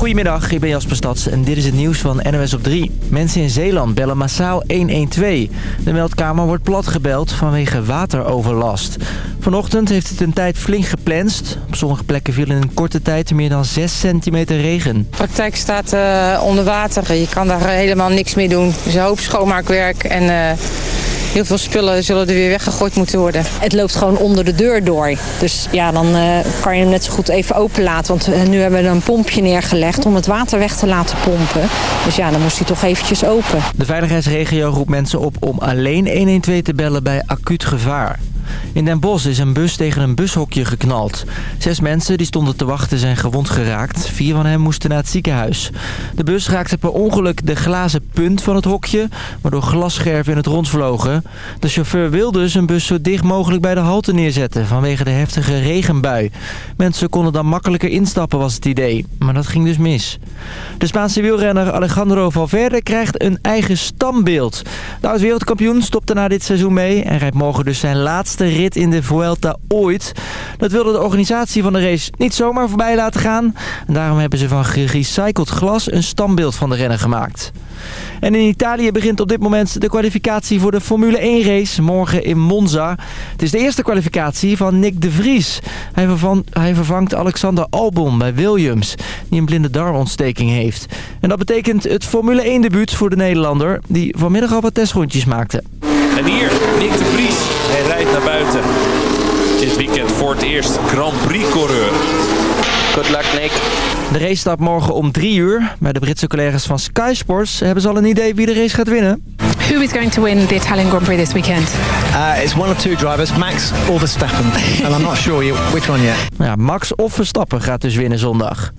Goedemiddag, ik ben Jasper Stads en dit is het nieuws van NOS op 3. Mensen in Zeeland bellen massaal 112. De meldkamer wordt platgebeld vanwege wateroverlast. Vanochtend heeft het een tijd flink geplenst. Op sommige plekken viel in een korte tijd meer dan 6 centimeter regen. De praktijk staat uh, onder water. Je kan daar helemaal niks mee doen. Dus een hoop schoonmaakwerk en... Uh... Heel veel spullen zullen er weer weggegooid moeten worden. Het loopt gewoon onder de deur door. Dus ja, dan uh, kan je hem net zo goed even openlaten. Want uh, nu hebben we een pompje neergelegd om het water weg te laten pompen. Dus ja, dan moest hij toch eventjes open. De veiligheidsregio roept mensen op om alleen 112 te bellen bij acuut gevaar. In Den Bosch is een bus tegen een bushokje geknald. Zes mensen die stonden te wachten zijn gewond geraakt. Vier van hen moesten naar het ziekenhuis. De bus raakte per ongeluk de glazen punt van het hokje... waardoor glasscherven in het rond vlogen. De chauffeur wilde zijn bus zo dicht mogelijk bij de halte neerzetten... vanwege de heftige regenbui. Mensen konden dan makkelijker instappen was het idee. Maar dat ging dus mis. De Spaanse wielrenner Alejandro Valverde krijgt een eigen stambeeld. De oud-wereldkampioen stopte na dit seizoen mee... en rijdt morgen dus zijn laatste rit in de Vuelta ooit. Dat wilde de organisatie van de race niet zomaar voorbij laten gaan. En daarom hebben ze van gerecycled glas een standbeeld van de renner gemaakt. En in Italië begint op dit moment de kwalificatie voor de Formule 1 race morgen in Monza. Het is de eerste kwalificatie van Nick de Vries. Hij, hij vervangt Alexander Albon bij Williams, die een blinde darmontsteking heeft. En dat betekent het Formule 1 debuut voor de Nederlander, die vanmiddag al wat testrondjes maakte. En hier, Nick de Vries. Buiten. Dit weekend voor het eerst Grand Prix coureur. Good luck, Nick. De race start morgen om 3 uur. Bij de Britse collega's van Sky Sports hebben ze al een idee wie de race gaat winnen. Who is going to win the Italian Grand Prix this weekend? Uh, it's one of two drivers, Max or Verstappen. And I'm not sure which one yet. Ja, Max of Verstappen gaat dus winnen zondag.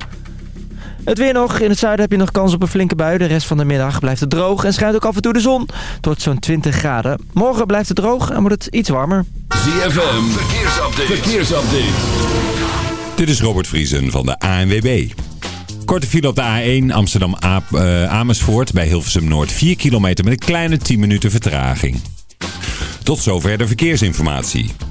Het weer nog. In het zuiden heb je nog kans op een flinke bui. De rest van de middag blijft het droog en schijnt ook af en toe de zon. Tot zo'n 20 graden. Morgen blijft het droog en wordt het iets warmer. ZFM, verkeersupdate. verkeersupdate. Dit is Robert Vriesen van de ANWB. Korte file op de A1 Amsterdam-Amersfoort bij Hilversum Noord. 4 kilometer met een kleine 10 minuten vertraging. Tot zover de verkeersinformatie.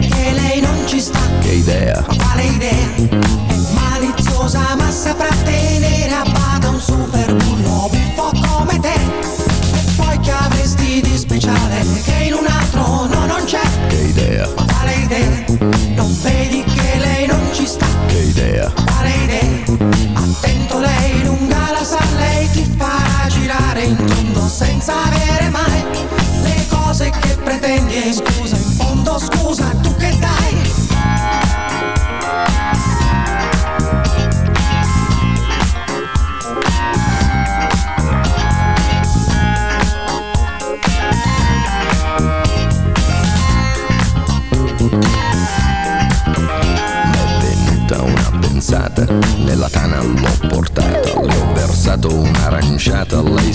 idea quale idea? Maliziosa ma saprà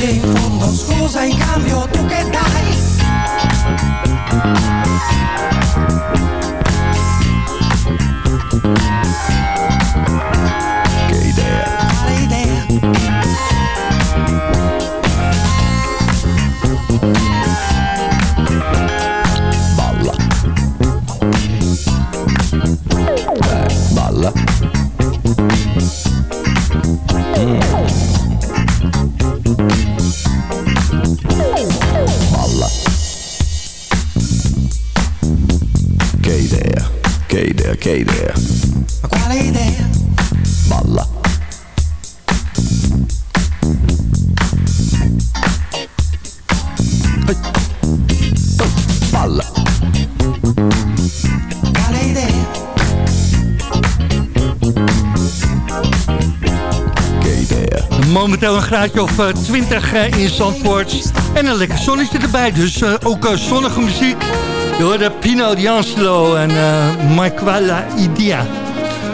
pide fondo scusa, in cambio tu che dai Momenteel een graadje of eh, 20 eh, in Zandvoort. En een lekker zonnetje erbij. Dus eh, ook eh, zonnige muziek. Je hoorde Pino D'Angelo en uh, Marquala Idea.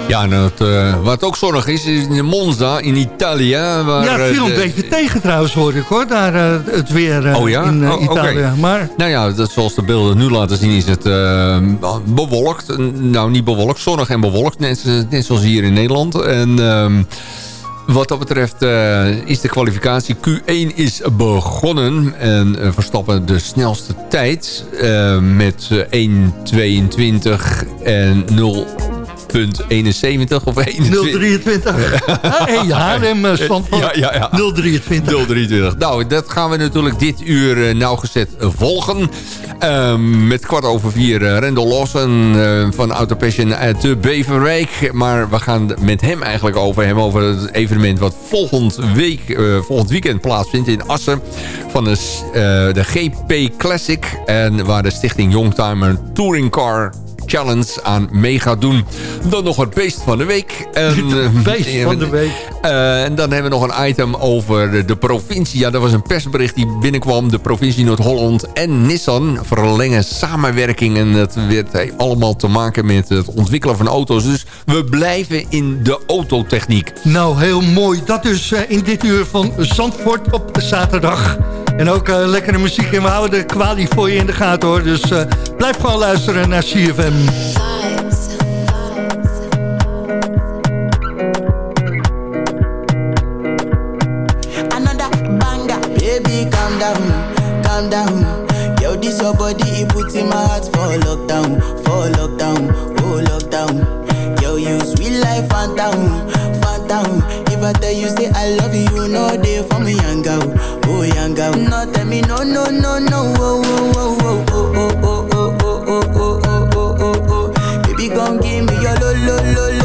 Ja, en het, eh, wat ook zonnig is, is in Monza in Italië. Waar, ja, het viel eh, een de- beetje tegen trouwens, hoorde ik hoor. Daar eh, het weer eh, Oh ja? in eh, Oh. Italië. Maar Nou ja, dat, zoals de beelden nu laten zien is het eh, bewolkt. Nou, niet bewolkt, zonnig en bewolkt. Net, net zoals hier in Nederland. En ehm, wat dat betreft eh, is de kwalificatie Q1 is begonnen. En eh, Verstappen de snelste tijd eh, met eh, 1.22 en 0... 0,71 of 21. 023. hey, Haarlem, eh, Zandvoort. Ja, ja, ja. 023. 023. Nou, dat gaan we natuurlijk dit uur eh, nauwgezet volgen. Ehm, met kwart over vier uh, Rendel eh, van Autopassion uit de Beverwijk. Maar we gaan met hem eigenlijk over hebben over het evenement wat volgend, week, eh, volgend weekend plaatsvindt in Assen. Van de, eh, de GP Classic. En waar de stichting Youngtimer Touring Car Challenge aan mee gaat doen. Dan nog het beest van de week. En, eh, beest van de week. eh, en dan hebben we nog een item over de, provincie. Ja, dat was een persbericht die binnenkwam. De provincie Noord-Holland en Nissan verlengen samenwerking. En dat werd eh, allemaal te maken met het ontwikkelen van auto's. Dus we blijven in de autotechniek. Nou, heel mooi. Dat dus in dit uur van Zandvoort op zaterdag. En ook eh, uh, lekkere muziek in. We houden de kwali voor je in de gaten hoor. Dus uh, blijf gewoon luisteren naar CFM. lockdown, oh lockdown. Yo, you sweet life and down. I tell you say I love you, no day for me, young girl, oh young girl. No tell me no, no, no, no, oh, oh, oh, oh, oh, oh, oh, oh, oh, oh, oh, oh, oh. Baby, gon' give me your lo, lo, lo,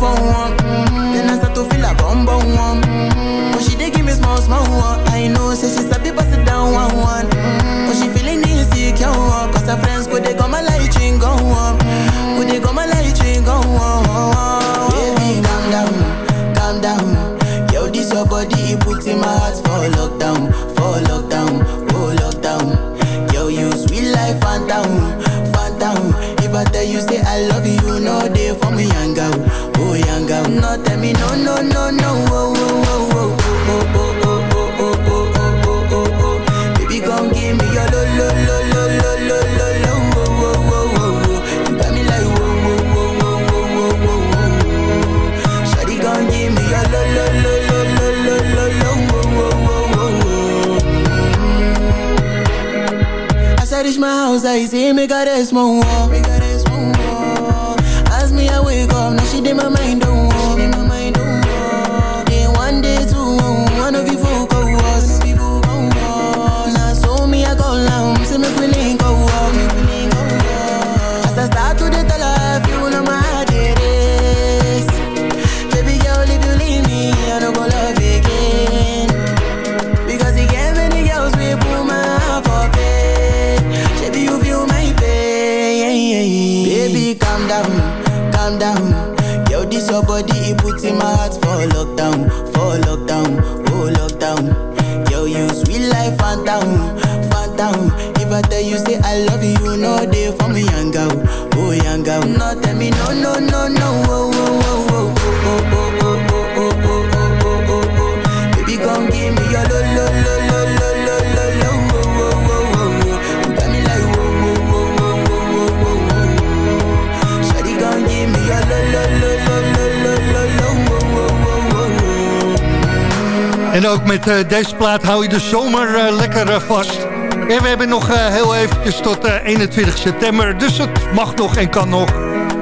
for one, then I start to feel a bum bum one. But she dey give me small small one. I know, say she's a bit pass it down one one. But she feeling insecure, one. cause her friends go they come my light ring go on. Go they come my light ring go on. Baby, calm down, calm down. Yo, this your body, it puts in my heart for lockdown, Me make her this move. Ook met eh, deze plaat hou je de zomer eh, lekker eh, vast. En we hebben nog heel eventjes tot eh, 21 september. Dus het mag nog en kan nog.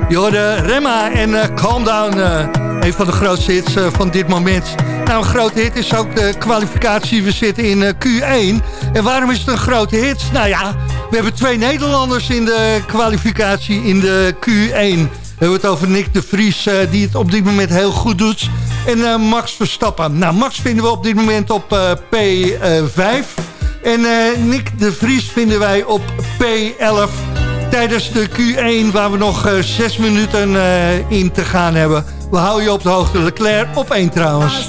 Je hoorde Remma en Calm Down. een van de grootste hits van dit moment. Nou, een grote hit is ook de kwalificatie. We zitten in eh, Q1. En waarom is het een grote hit? Nou ja, we hebben twee Nederlanders in de kwalificatie in de Q1. We hebben het over Nick de Vries, die het op dit moment heel goed doet. En eh, Max Verstappen. Nou, Max vinden we op dit moment op eh, P5. En eh, Nick de Vries vinden wij op P11. Tijdens de Q1 waar we nog zes minuten in te gaan hebben. We houden je op de hoogte. Leclerc op één trouwens.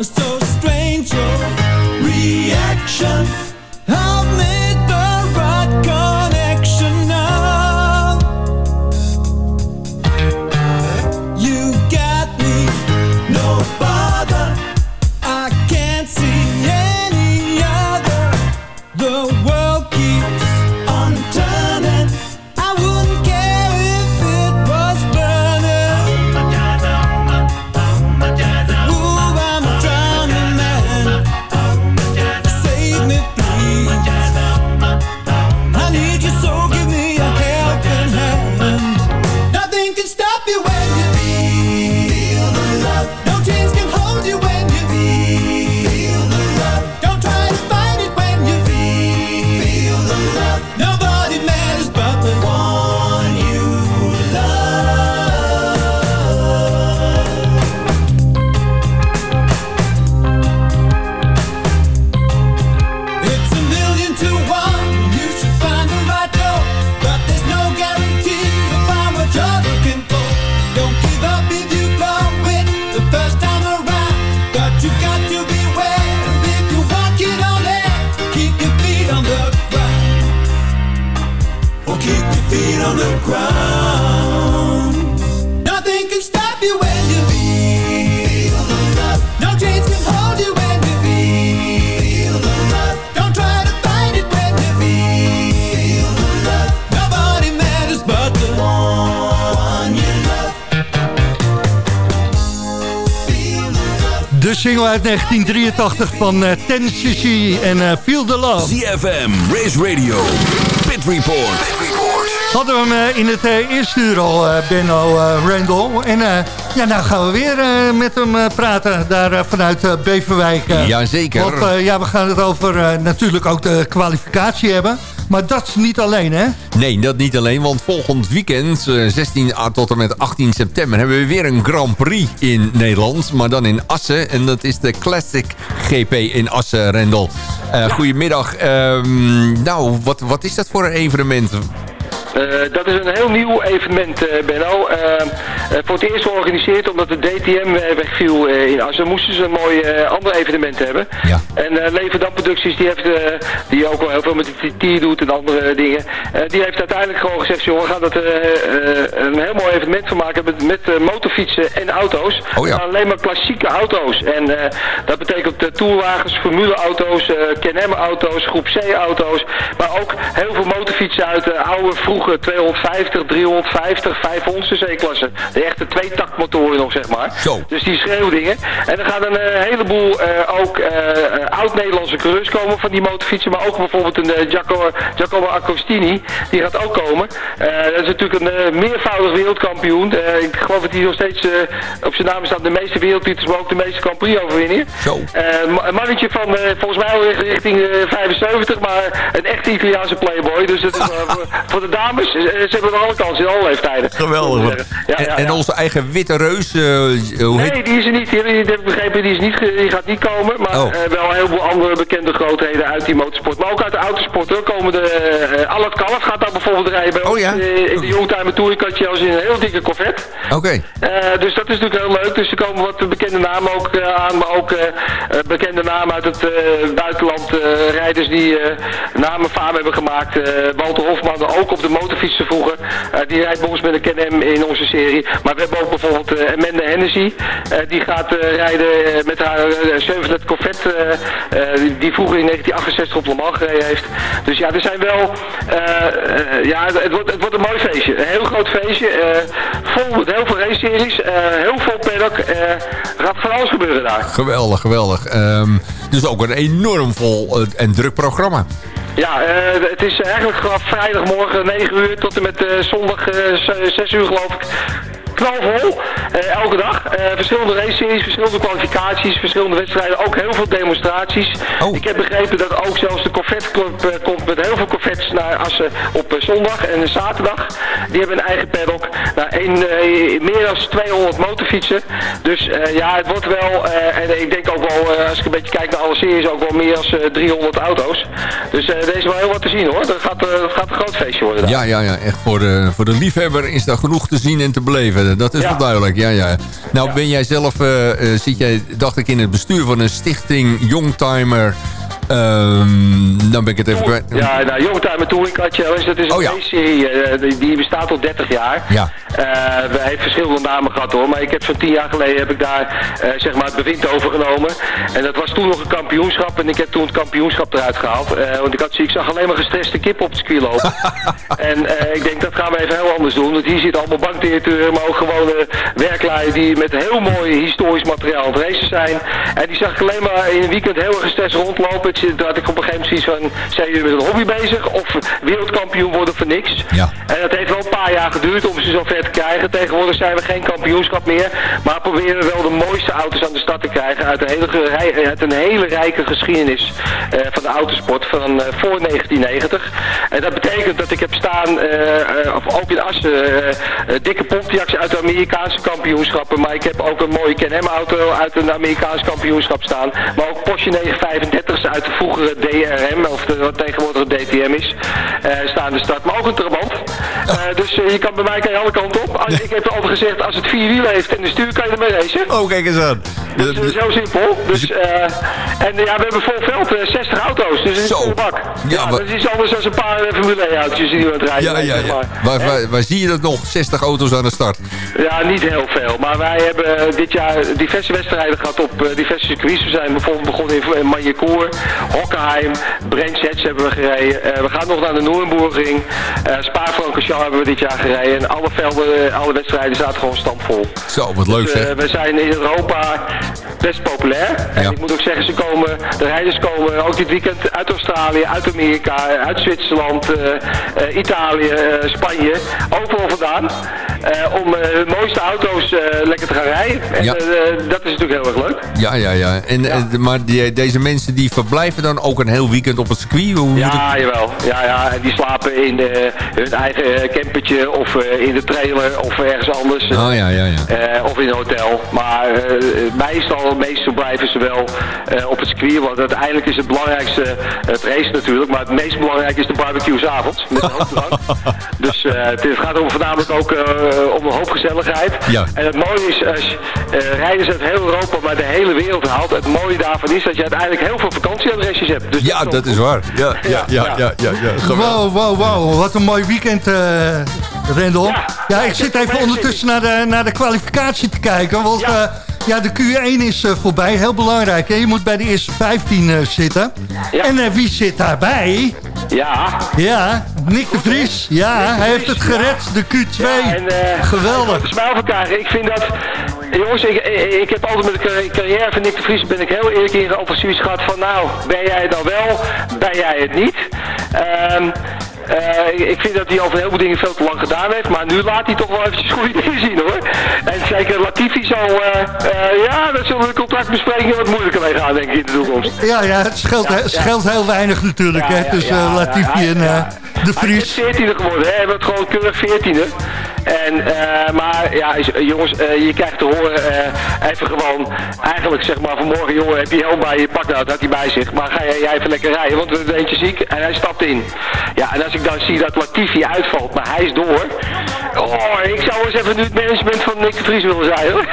So uit 1983 van uh, Tennessee en uh, Feel the Love. ZFM, Race Radio, Pit Report. Hadden we hem uh, in het uh, eerste uur al, uh, Benno Randall. En ja, nou gaan we weer met hem praten daar vanuit Beverwijk. Jazeker. Want ja, we gaan het over natuurlijk ook de kwalificatie hebben. Maar dat niet alleen, hè? Nee, dat niet alleen. Want volgend weekend, 16 tot en met 18 september... hebben we weer een Grand Prix in Nederland. Maar dan in Assen. En dat is de Classic GP in Assen, Rendel. Uh, goedemiddag. Uh, nou, wat, wat is dat voor een evenement? Eh, dat is een heel nieuw evenement, eh, Benno. Eh, eh, voor het eerst georganiseerd omdat de DTM wegviel in Assen. Moesten ze een mooi ander evenement hebben. Ja. En Leverdam Producties, die, heeft, die ook wel heel veel met de TT doet en andere dingen. die heeft uiteindelijk gewoon gezegd, joh, we gaan dat een heel mooi evenement van maken met, met motorfietsen en auto's. Oh ja. Alleen maar klassieke auto's. En dat betekent uh, tourwagens, formuleauto's, eh KNM auto's, groep C auto's. Maar ook heel veel motorfietsen uit de oude, vroege 250, 350, 500 C-klasse. De echte tweetaktmotoren nog, zeg maar. Zo. Dus die schreeuwdingen. En er gaan een eh, heleboel eh, ook eh, oud-Nederlandse coureurs komen van die motorfietsen. Maar ook bijvoorbeeld een Giacomo, Giacomo. Die gaat ook komen. Dat is natuurlijk een meervoudig wereldkampioen. Ik geloof dat hij nog steeds op zijn naam staat de meeste wereldtitels, maar ook de meeste Grand Prix overwinningen. Zo. Een mannetje van volgens mij al richting eh, 75, maar een echte Italiaanse playboy. Dus dat is, voor, voor de dames, eh, ze hebben er alle kansen in alle leeftijden. Geweldig. Ja, en, ja, en ja. onze eigen witte reus, eh, hoe heet Nee, die is er niet. Die, die heb ik begrepen, die, is niet, die gaat niet komen. Maar Oh. eh, wel een heleboel andere bekende grootheden uit die motorsport. Maar ook uit de autosport hoor, komen de... eh Allard gaat daar bijvoorbeeld rijden bij Oh, ons. ja? in de Youngtimer Touring had je als in een heel dikke Corvette. Oké. Dus dat is natuurlijk heel leuk. Dus er komen wat bekende namen ook aan, maar ook bekende namen uit het buitenland. rijders die namen faam hebben gemaakt. Walter Hofman, ook op de motorfietsen vroeger. Eh, die rijdt bij ons met een KNM in onze serie. Maar we hebben ook bijvoorbeeld eh, Amanda Hennessy. Eh, die gaat rijden met haar uh, Chevrolet Corvette. die- vroeger in 1968 op Le gereden heeft. Dus ja, er zijn wel... ja, het wordt, het wordt een mooi feestje. Een heel groot feestje. vol met heel veel race-series. heel veel paddock. gaat van alles gebeuren daar. Geweldig, geweldig. Ehm, dus ook een enorm vol en druk programma. Ja, eh, het is eigenlijk vanaf vrijdagmorgen 9 uur tot en met eh, zondag eh, z- 6 uur geloof ik. Knalvol, eh, elke dag. Eh, verschillende race-series, verschillende kwalificaties, verschillende wedstrijden, ook heel veel demonstraties. Ik heb begrepen dat ook zelfs de Corvette Club eh, komt met heel veel Corvettes naar Assen op zondag en zaterdag. Die hebben een eigen paddock. Nou, meer dan 200 motorfietsen. Dus ja, het wordt wel, en ik denk ook wel, als ik een beetje kijk naar alle series, ook wel meer dan 300 auto's. Dus er is wel heel wat te zien hoor. Dat gaat, dat gaat een groot feestje worden. daar. Ja, ja, ja. Echt voor de, voor de liefhebber is daar genoeg te zien en te beleven. Dat is Ja. wel duidelijk. Ja, ja. Nou, ben jij zelf, eh, eh, zit jij, dacht ik, in het bestuur van een stichting Youngtimer. Ehm dan ben ik het even kwijt. Ja, nou, Youngtimer Touring Car Challenge, dat is een Oh, ja. race-serie, eh, die, die bestaat al 30 jaar. Ja. Eh, we hebben verschillende namen gehad hoor, maar ik heb zo'n 10 jaar geleden heb ik daar eh, zeg maar het bewind overgenomen. En dat was toen nog een kampioenschap en ik heb toen het kampioenschap eruit gehaald. Eh, want ik, had, ik zag alleen maar gestreste kippen op het circuit lopen. en ik denk dat gaan we even heel anders doen, want hier zitten allemaal bankdirecteuren, maar ook gewone werklui die met heel mooi historisch materiaal aan het racen zijn. En die zag ik alleen maar in een weekend heel erg gestrest rondlopen. Had ik op een gegeven moment zoiets van, zijn jullie met een hobby bezig of wereldkampioen worden voor niks? Ja. En dat heeft wel jaar geduurd om ze zover te krijgen. Tegenwoordig zijn we geen kampioenschap meer. Maar proberen we wel de mooiste auto's aan de stad te krijgen. Uit een hele, een hele rijke geschiedenis eh, van de autosport van eh, voor 1990. En dat betekent dat ik heb staan, eh, of ook in Assen, dikke Pontiacs uit de Amerikaanse kampioenschappen. Maar ik heb ook een mooie Can-Am auto uit een Amerikaans kampioenschap staan. Maar ook Porsche 935's uit de vroegere DRM, of de, wat tegenwoordig DTM is, staan de stad. Maar ook een Trabant. Eh, dus eh, je kan bij mij kan je alle kanten op. Als- Ik heb altijd gezegd, als het vier wielen heeft en de stuur kan je ermee racen. Oh, kijk eens aan. Dat is zo simpel. Dus, eh, en ja, we hebben vol veld, eh, 60 auto's. Dus het is een bak. Ja, maar- dat is iets anders dan een paar eh, Formule 1 autootjes die we aan het rijden Ja. Waar, waar, waar zie je dat nog? 60 auto's aan de start. Ja, niet heel veel. Maar wij hebben eh, dit jaar diverse wedstrijden gehad op eh, diverse circuits. We zijn bijvoorbeeld begonnen in Magny-Cours, Hockenheim, Brands Hatch hebben we gereden. Eh, we gaan nog naar de Noerenburgring. Uh, Spa-Francorchamps hebben we dit jaar gereden. En alle velden, eh, alle wedstrijden zaten gewoon stampvol. Zo, wat leuk Dus, zeg. eh, we zijn in Europa best populair. En ik moet ook zeggen, ze komen, de rijders komen ook dit weekend uit Australië, uit Amerika, uit Zwitserland, eh, Italië, Spanje, overal vandaan. om de mooiste auto's lekker te gaan rijden. En Ja. dat is natuurlijk heel erg leuk. Ja, ja, ja. En, maar die, deze mensen die verblijven dan ook een heel weekend op het circuit? Hoe Ja, jawel. Ja, ja. En die slapen in hun eigen eh, of eh, in de trailer of ergens anders. het... Oh ja, ja, ja. Eh, of in een hotel. Maar eh, meestal, meestal blijven ze wel eh, op het circuit. Want uiteindelijk is het belangrijkste het race natuurlijk. Maar het meest belangrijke is de barbecue 's avonds. Met een hoop drank. Dus eh, het gaat om, voornamelijk ook eh, om een hoop gezelligheid. Ja. En het mooie is, als eh rijders uit heel Europa, maar de hele wereld haalt. Het mooie daarvan is dat je uiteindelijk heel veel vakantieadresjes hebt. Dus Ja, dat is waar. Ja, ja, ja, ja, ja, ja. Geweldig. Wow, wow, wow. Wat een mooi weekend, eh Rendel. Ja, ik zit even ondertussen naar de, naar de kwalificatie te kijken. Want ja. ja, de Q1 is eh, voorbij. Heel belangrijk. Hè? Je moet bij de eerste 15 eh, zitten. En eh, wie zit daarbij? Ja. Ja, Nick de Vries. Ja, hij heeft het gered. De Q2. Ja, en, eh, Geweldig. de smijl krijgen. Ik vind dat... Jongens, ik, ik, ik heb altijd met de carri- carrière van Nick de Vries... ben ik heel eerlijk in over zoiets gehad van... nou, ben jij het dan wel? Ben jij het niet? Ehm, eh, ik- vind dat hij over heel veel dingen veel te lang gedaan heeft. Maar nu laat hij toch wel eventjes goede dingen zien hoor. En zeker Latifi zal... eh, eh, ja, dat zullen de contractbesprekingen wat moeilijker mee gaan denk ik in de toekomst. Ja, ja, het scheelt, scheelt heel weinig natuurlijk Ja, hè, tussen Latifi en de Hij is Vries. 14e geworden, hè? hij wordt gewoon keurig 14e. En, maar ja, jongens, je krijgt te horen even gewoon, eigenlijk zeg maar vanmorgen, jongen, heb je helm bij je, pak nou, dat had hij bij zich. Maar ga jij, jij even lekker rijden, want er is eentje ziek en hij stapt in. Ja, en als ik dan zie dat Latifi uitvalt, maar hij is door. Oh, ik zou eens even nu het management van Nick de Vries willen zijn, hoor.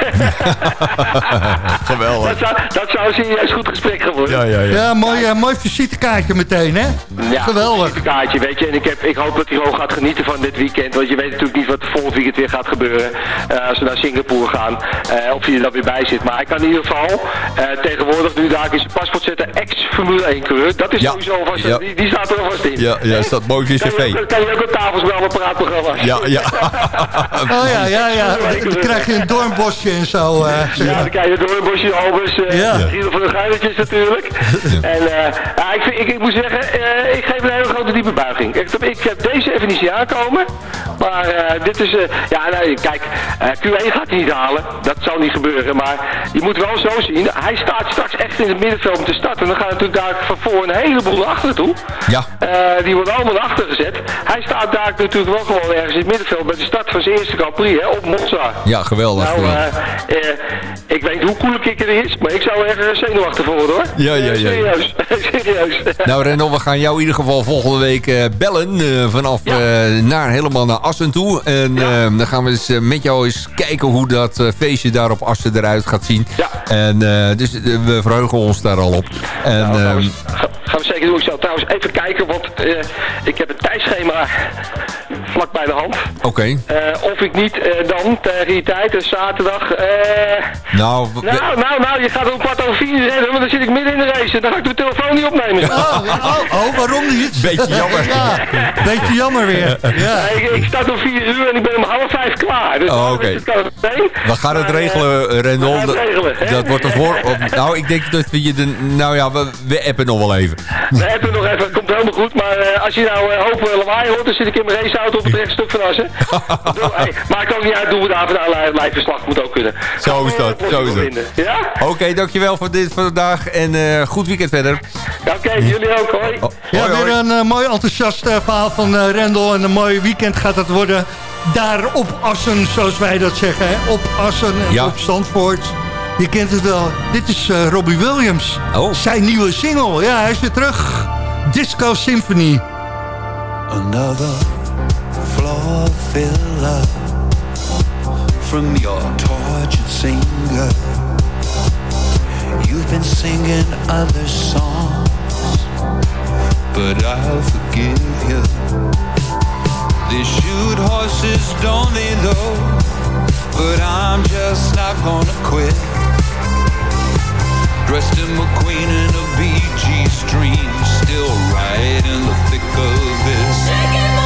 Geweldig. dat, zou, dat zou een serieus goed gesprek gaan worden. Ja, ja, ja. Ja, mooi, eh, mooi visitekaartje meteen, hè? Ja, Geweldig. een kaartje, weet je. En ik, heb, ik hoop dat hij gewoon gaat genieten van dit weekend. Want je weet natuurlijk niet wat er volgend weekend weer gaat gebeuren. eh, als we naar Singapore gaan. eh, of hij er dan weer bij zit. Maar hij kan in ieder geval eh, tegenwoordig nu daar in zijn paspoort zetten. Ex-Formule 1 coureur. Dat is Ja, sowieso alvast. ja. Die, die staat er alvast in. Ja, ja, staat mooi je Kan je, cv. ook, kan je ook op tafels bij alle praatprogramma's. Ja, ja. Oh ja, ja, ja. Dan krijg je een doornbosje en zo. eh, zeg Ja, dan krijg je een bosje Albers, uh, Ja. Giel van de Geilertjes natuurlijk. En eh, ja, ik, vind- ik, ik moet zeggen, eh, ik geef een hele grote diepe buiging. Ik, ik heb deze even niet zien aankomen. Maar eh, dit is, eh, ja kijk, eh, Q1 gaat hij niet halen. Dat zal niet gebeuren. Maar je moet wel zo zien, hij staat straks echt in het middenveld om te starten. En dan gaan natuurlijk daar van voor een heleboel naar achter toe. Ja. Eh, die worden allemaal naar achter gezet. Hij staat daar natuurlijk wel gewoon ergens in het middenveld de start van zijn eerste Grand Prix, hè, op Monza. Ja, geweldig. Nou, geweldig. eh, eh, ik weet hoe cool ik er is, maar ik zou er zenuwachtig voor worden hoor. Ja, ja, Eh, ja. serieus, serieus. Nou Rendel, we gaan jou in ieder geval volgende week bellen. vanaf naar, helemaal naar Assen toe. En dan gaan we eens met jou eens kijken hoe dat feestje daar op Assen eruit gaat zien. Ja. En dus we verheugen ons daar al op. En, Nou, gaan, we, ehm, ga- gaan we zeker doen. Ik zal trouwens even kijken, want ik heb het tijdschema vlak bij de hand. Oké. Eh, of ik niet eh, dan tegen die tijd, dus zaterdag... eh, Nou, nou, nou, nou, je gaat om kwart over vier redden, want dan zit ik midden in de race. en Dan ga ik de telefoon niet opnemen. Oh, oh, oh, waarom niet? Beetje jammer. Ja, beetje jammer weer. Ja. Ik, ik start om vier uur en ik ben om half vijf klaar. Dus Oh, oké. we gaan het regelen, Rendel. we gaan het regelen, hè? Dat wordt ervoor. Nou, ik denk dat we je... De, nou ja, we, we appen nog wel even. We hebben nog even, het komt helemaal goed. Maar eh, als je nou uh, hoop lawaai hoort, dan zit ik in mijn raceauto op het rechtstuk van Assen. Doe- hey, maakt ook niet uit, doen we daar van een live verslag, moet ook kunnen. Zo is dat, zo is dat. Ja? Oké, dankjewel voor dit vandaag. En eh, goed weekend verder. Oké, jullie ook, hoi. Ja, Hoi, weer hoi. een eh, mooi enthousiast eh, verhaal van eh, Rendel. En een mooi weekend gaat het worden. Daar op Assen, zoals wij dat zeggen. Hè? Op Assen en Ja. op Zandvoort. Je kent het wel. Dit is eh, Robbie Williams. Oh. Zijn nieuwe single. Ja, hij is weer terug. Disco Symphony. Another floor filler from your tortured singer. You've been singing other songs, but I'll forgive you. They shoot horses, don't they, though? But I'm just not gonna quit. Dressed in McQueen and a BG stream, still right in the thick of this.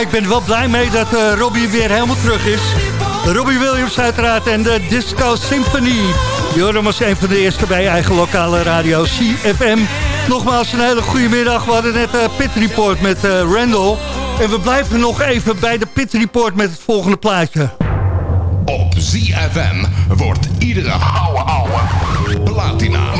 Ik ben wel blij mee dat uh, Robbie weer helemaal terug is. Robbie Williams uiteraard en de Disco Symphony. Joram was een van de eerste bij eigen lokale radio CFM. Nogmaals een hele goede middag. We hadden net uh, Pit Report met eh, Randall. En we blijven nog even bij de Pit Report met het volgende plaatje. Op ZFM wordt iedere ouwe ouwe platina.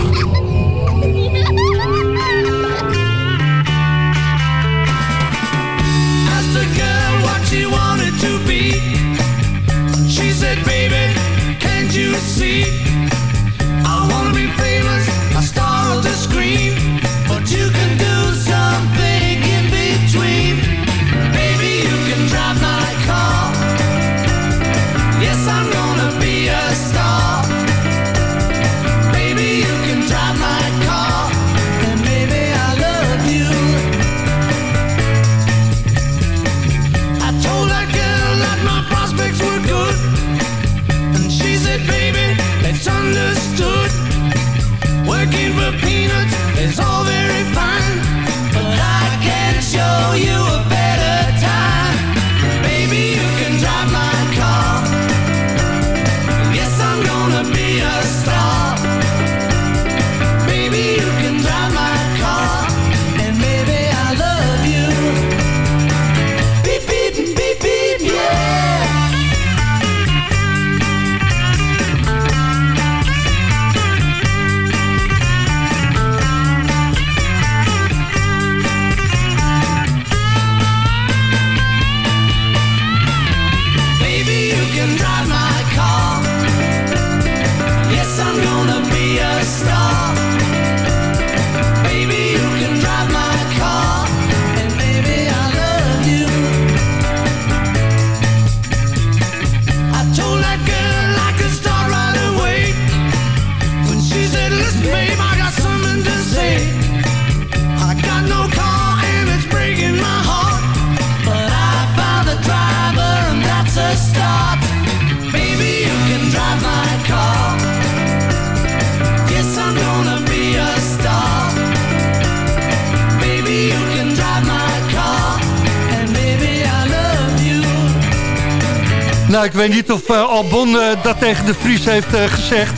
tegen de Fries heeft eh, gezegd...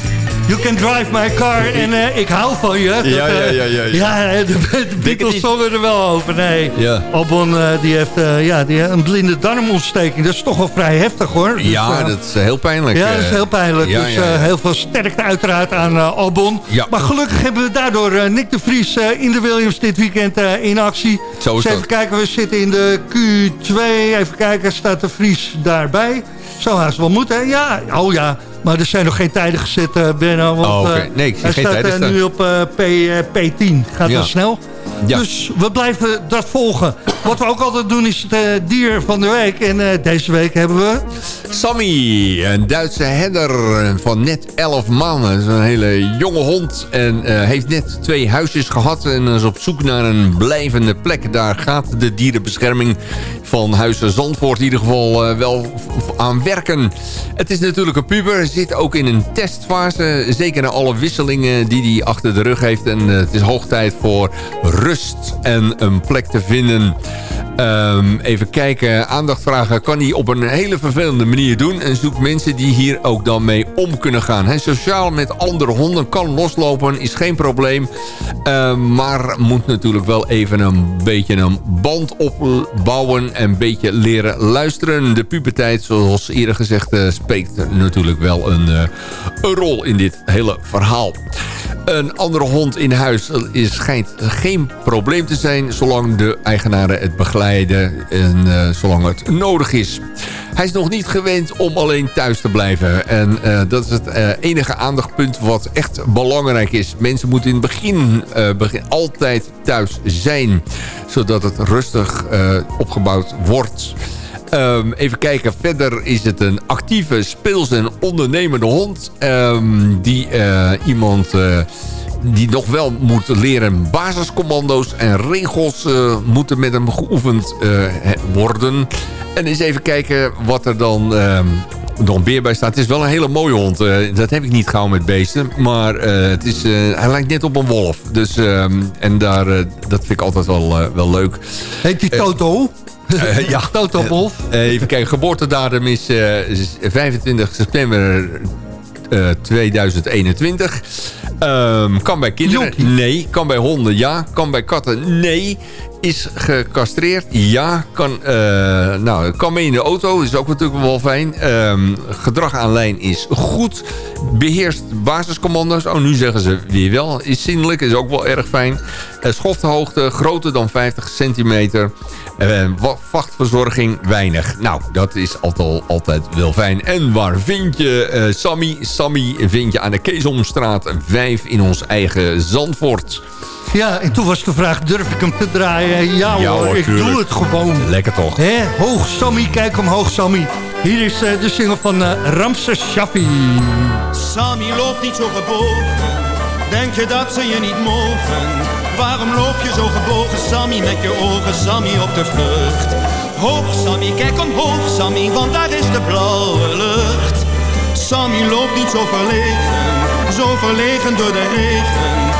You can drive my car en uh, ik hou van je. Ja, eh, ja, ja, ja, ja. de, de Beatles zongen er wel over. Albon die heeft ja, die, een blinde darmontsteking. Dat is toch wel vrij heftig hoor. Dus, ja, dat is heel pijnlijk. Ja, dat is heel pijnlijk. Dus heel veel sterkte uiteraard aan Albon. Maar gelukkig hebben we daardoor Nick de Vries in de Williams dit weekend in actie. Zo dus even kijken, we zitten in de Q2. Even kijken, staat de Vries daarbij? Zou haast wel moeten, hè? Ja, oh ja. Maar er zijn nog geen tijden gezet, eh Benno. Want, Oh, oké. eh, Nee, hij geen staat eh, nu op P, eh, P10. Gaat Ja. wel snel. Ja. Dus we blijven dat volgen. Wat we ook altijd doen is het eh, dier van de week. En eh, deze week hebben we... Sammy, een Duitse herder van net 11 maanden. Dat is een hele jonge hond en eh, heeft net twee huisjes gehad... en is op zoek naar een blijvende plek. Daar gaat de dierenbescherming van Huizen Zandvoort in ieder geval wel aan werken. Het is natuurlijk een puber, zit ook in een testfase. Zeker na alle wisselingen die hij achter de rug heeft. En het is hoog tijd voor rust en een plek te vinden... Ehm, even kijken, aandacht vragen kan hij op een hele vervelende manier doen... en zoekt mensen die hier ook dan mee om kunnen gaan. Hij sociaal met andere honden kan loslopen, is geen probleem... Ehm, maar moet natuurlijk wel even een beetje een band opbouwen... en een beetje leren luisteren. De puberteit, zoals eerder gezegd, eh, speelt natuurlijk wel een, eh, een rol in dit hele verhaal. Een andere hond in huis is, schijnt geen probleem te zijn... zolang de eigenaren het begeleiden en eh, zolang het nodig is. Hij is nog niet gewend om alleen thuis te blijven. En eh, dat is het eh, enige aandachtpunt wat echt belangrijk is. Mensen moeten in het begin, altijd thuis zijn. Zodat het rustig opgebouwd wordt. Ehm, even kijken, verder is het een actieve, speelse en ondernemende hond. ehm, die iemand... die nog wel moet leren basiscommando's en regels eh, moeten met hem geoefend eh, worden. En eens even kijken wat er dan, ehm, dan weer bij staat. Het is wel een hele mooie hond. eh, dat heb ik niet gauw met beesten. Maar het is, hij lijkt net op een wolf. Dus, ehm, en daar, dat vind ik altijd wel, wel leuk. Heet die Toto? Ja. Toto Wolf. Even kijken, geboortedatum is, eh, is 25 september eh, 2021. Ehm, kan bij kinderen? Nee. Kan bij honden? Ja. Kan bij katten? Nee. Is gecastreerd? Ja. Kan, eh, nou, kan mee in de auto. Is ook natuurlijk wel fijn. Ehm, gedrag aan lijn is goed. Beheerst basiscommando's. Oh, nu zeggen ze weer wel. Is zindelijk. Is ook wel erg fijn. Uh, schofthoogte groter dan 50 centimeter. Uh, vachtverzorging weinig. Nou, dat is altijd, altijd wel fijn. En waar vind je Sammy? Sammy vind je aan de Keesomstraat 5 in ons eigen Zandvoort. Ja, en toen was de vraag, durf ik hem te draaien? Ja, Ja, hoor, hoor, ik tuurlijk. doe het gewoon. Lekker toch? Hè? Hoog Sammy, kijk omhoog Sammy. Hier is eh, de single van eh, Ramses Shaffi. Sammy loopt niet zo gebogen. Denk je dat ze je niet mogen? Waarom loop je zo gebogen, Sammy, met je ogen, Sammy, op de vlucht? Hoog, Sammy, kijk omhoog, Sammy, want daar is de blauwe lucht. Sammy loopt niet zo verlegen, zo verlegen door de regen.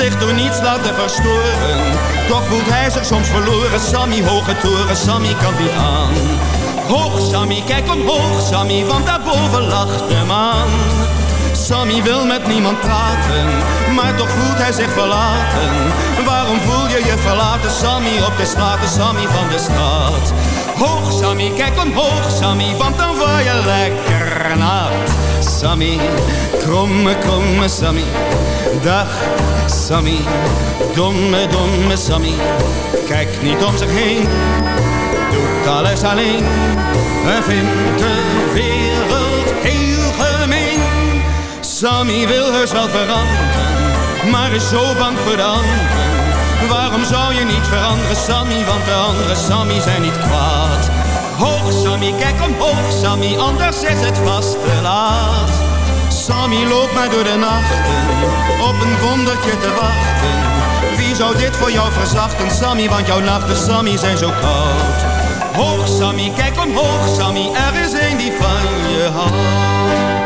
zich door niets laten verstoren. Toch voelt hij zich soms verloren, Sammy hoge toren, Sammy kan niet aan. Hoog Sammy, kijk omhoog Sammy, want daarboven lacht de maan. Sammy wil met niemand praten, maar toch voelt hij zich verlaten. Waarom voel je je verlaten, Sammy, op de straten, Sammy van de stad? Hoog Sammy, kijk omhoog Sammy, want dan word je lekker nat. Sammy, kromme, kromme Sammy, dag Sammy, domme, domme Sammy. Kijk niet om zich heen, doet alles alleen en vindt de wereld heel gemeen. Sammy wil heus wel veranderen, maar is zo bang voor. Waarom zou je niet veranderen, Sammy? Want de andere Sammy zijn niet kwaad. Hoog, Sammy, kijk omhoog, Sammy, anders is het vast te laat. Sammy loopt mij door de nachten, op een wondertje te wachten. Wie zou dit voor jou verzachten, Sammy, want jouw nachten, Sammy, zijn zo koud. Hoog, Sammy, kijk omhoog, Sammy, er is een die van je houdt.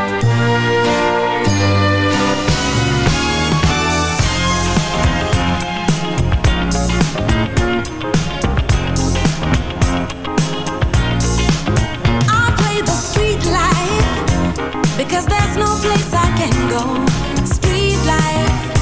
Because there's no place I can go. Street life,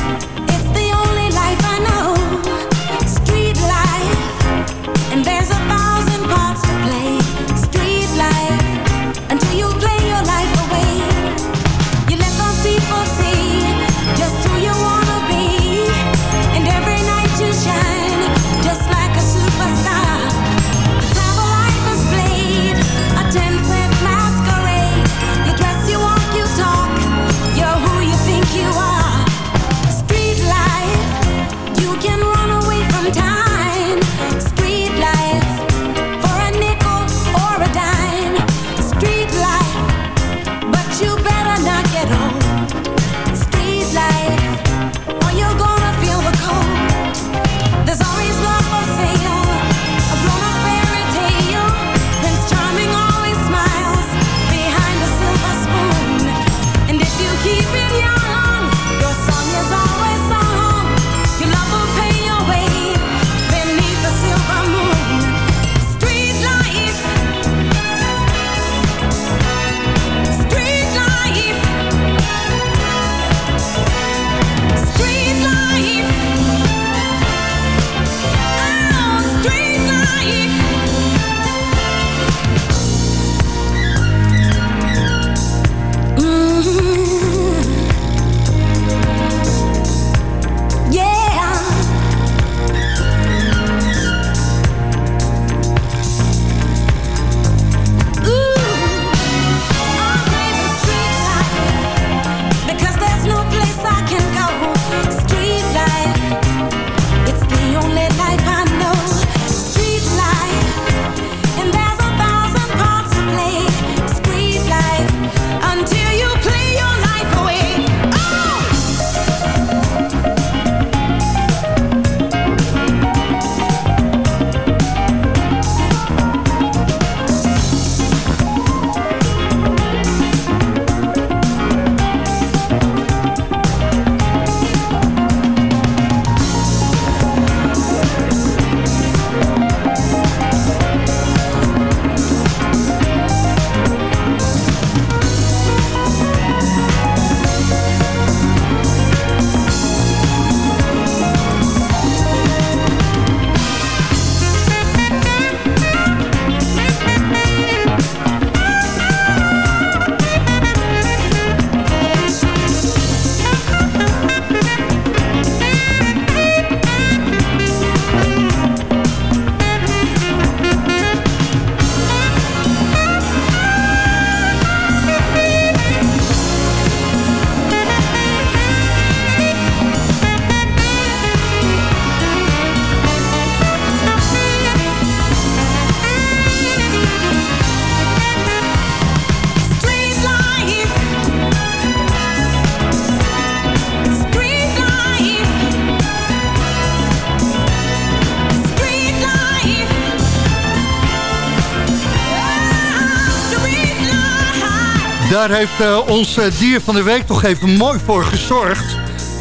Daar heeft eh, ons eh, dier van de week toch even mooi voor gezorgd.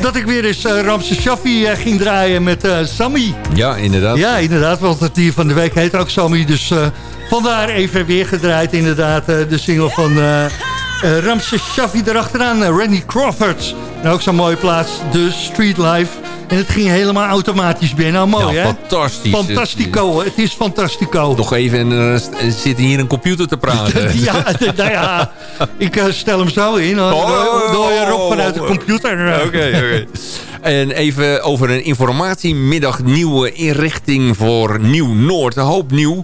Dat ik weer eens uh, Ramse Shaffi eh, ging draaien met eh, Sammy. Ja, inderdaad. Ja, inderdaad, want het dier van de week heet ook Sammy. Dus eh, vandaar even weer gedraaid inderdaad eh, de single van eh eh, Ramses Shaffi erachteraan. eh, Randy Crawford. En ook zo'n mooie plaats, de Street Life. En het ging helemaal automatisch binnen. Nou, mooi Ja, hè? fantastisch. Fantastico, het is fantastico. Nog even, en zit hier een computer te praten. ja, nou ja, ik eh, stel hem zo in. hoor. Oh, Door- door je Rob oh, vanuit de oh. computer. Oké, oké. En even over een informatiemiddag nieuwe inrichting voor Nieuw-Noord. Een hoop nieuw.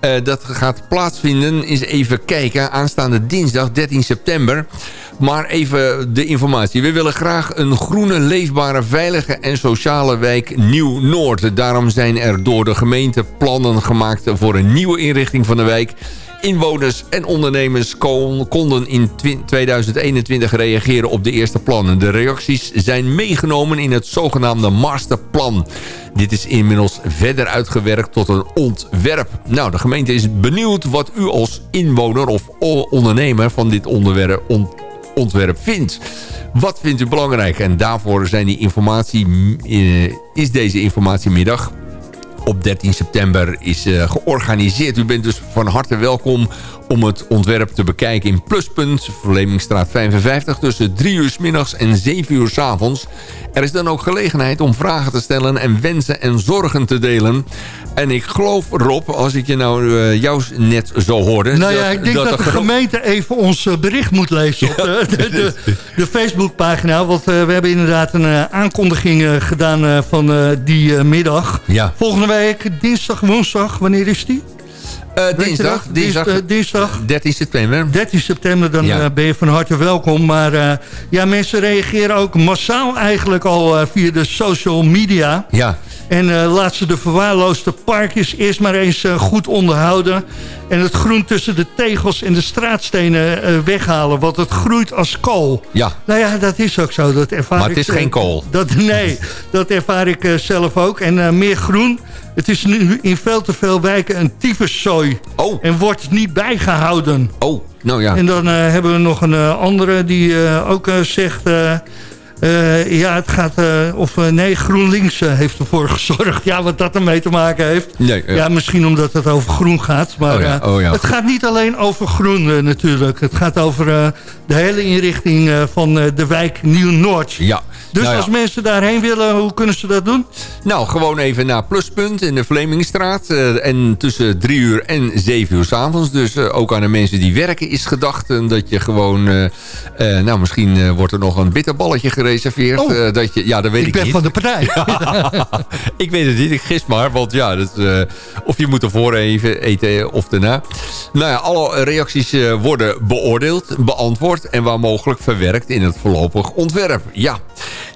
Eh, dat gaat plaatsvinden. Is even kijken. Aanstaande dinsdag 13 september. Maar even de informatie. We willen graag een groene, leefbare, veilige en sociale wijk Nieuw-Noord. Daarom zijn er door de gemeente plannen gemaakt voor een nieuwe inrichting van de wijk. Inwoners en ondernemers kon- konden in twi- 2021 reageren op de eerste plannen. De reacties zijn meegenomen in het zogenaamde masterplan. Dit is inmiddels verder uitgewerkt tot een ontwerp. Nou, de gemeente is benieuwd wat u als inwoner of ondernemer van dit onderwerp, on- ontwerp vindt. Wat vindt u belangrijk? En daarvoor zijn die informatie, eh, is deze informatiemiddag op 13 september is eh, georganiseerd. U bent dus van harte welkom om het ontwerp te bekijken in Pluspunt, Verlemingstraat 55, tussen 3 uur 's middags en 7 uur 's avonds. Er is dan ook gelegenheid om vragen te stellen en wensen en zorgen te delen. En ik geloof, Rob, als ik je nou eh, jou net zo hoorde... Nou ja, ik denk dat, de gemeente even ons eh, bericht moet lezen op de, de, de, de Facebookpagina. Want eh, we hebben inderdaad een eh, aankondiging eh, gedaan eh, van eh, die eh, middag. Ja. Volgende week, dinsdag, woensdag, wanneer is die? Eh, dinsdag, dinsdag, Dins- eh, dinsdag. 13 september. 13 september, dan Ja. eh, ben je van harte welkom. Maar ja, mensen reageren ook massaal eigenlijk al via de social media. Ja. En laat ze de verwaarloosde parkjes eerst maar eens goed onderhouden. En het groen tussen de tegels en de straatstenen weghalen. Want het groeit als kool. Ja. Nou ja, dat is ook zo. Dat ervaar Maar het ik, is geen kool. Dat, nee, dat ervaar ik zelf ook. En meer groen. Het is nu in veel te veel wijken een tyfuszooi. Oh. En wordt niet bijgehouden. Oh, nou ja. En dan eh, hebben we nog een eh, andere die eh, ook zegt... ja, het gaat... of nee, GroenLinks heeft ervoor gezorgd. Ja, wat dat ermee te maken heeft. Nee, ja. misschien omdat het over groen gaat. Maar Oh ja, oh ja. het gaat niet alleen over groen natuurlijk. Het gaat over de hele inrichting van de wijk Nieuw-Noord. Ja. Dus Nou ja. als mensen daarheen willen, hoe kunnen ze dat doen? Nou, gewoon even naar Pluspunt in de Vlemingstraat. eh, en tussen 3 uur en 7 uur 's avonds. Dus eh, ook aan de mensen die werken is gedacht. En dat je gewoon... eh, eh, nou, misschien eh, wordt er nog een bitterballetje gereserveerd. Oh. eh, dat je, ja, dat weet ik, Ik ben niet. van de partij. ik weet het niet, ik gis maar. Want ja, dat, eh, of je moet ervoor even eten of daarna. Nou ja, alle reacties eh, worden beoordeeld, beantwoord... en waar mogelijk verwerkt in het voorlopig ontwerp. Ja.